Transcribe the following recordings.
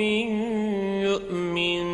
يؤمنون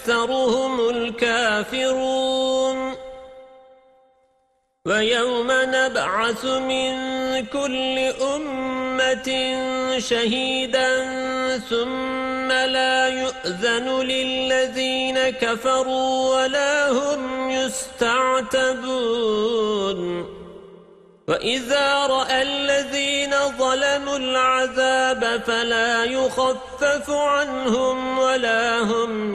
وأكثرهم الكافرون. ويوم نبعث من كل أمة شهيدا ثم لا يؤذن للذين كفروا ولا هم يستعتبون. وإذا رأى الذين ظلموا العذاب فلا يخفف عنهم ولا هم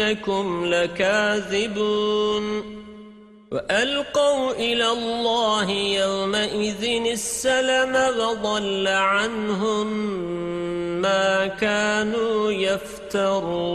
إنكم لكاذبون. وألقوا إلى الله يومئذ السلم وضل عنهم ما كانوا يفترون.